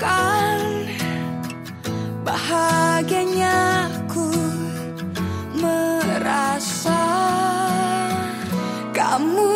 Bukan bahagianya ku merasa kamu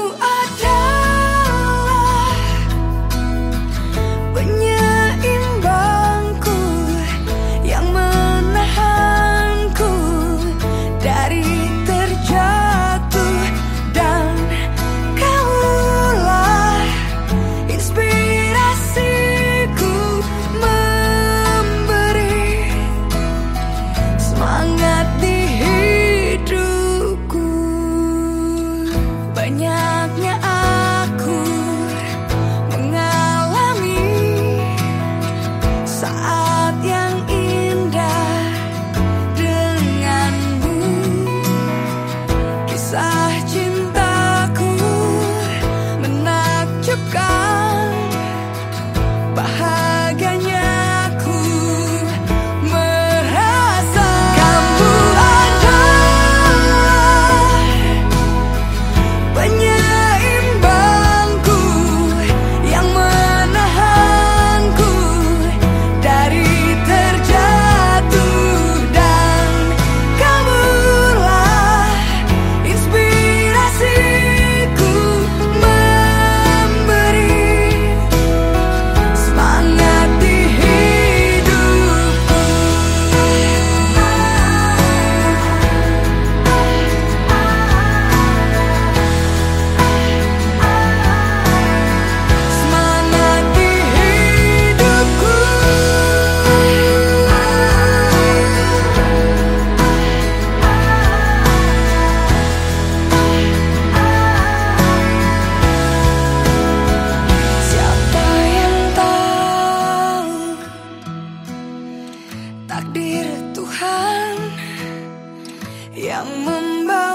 yang membawa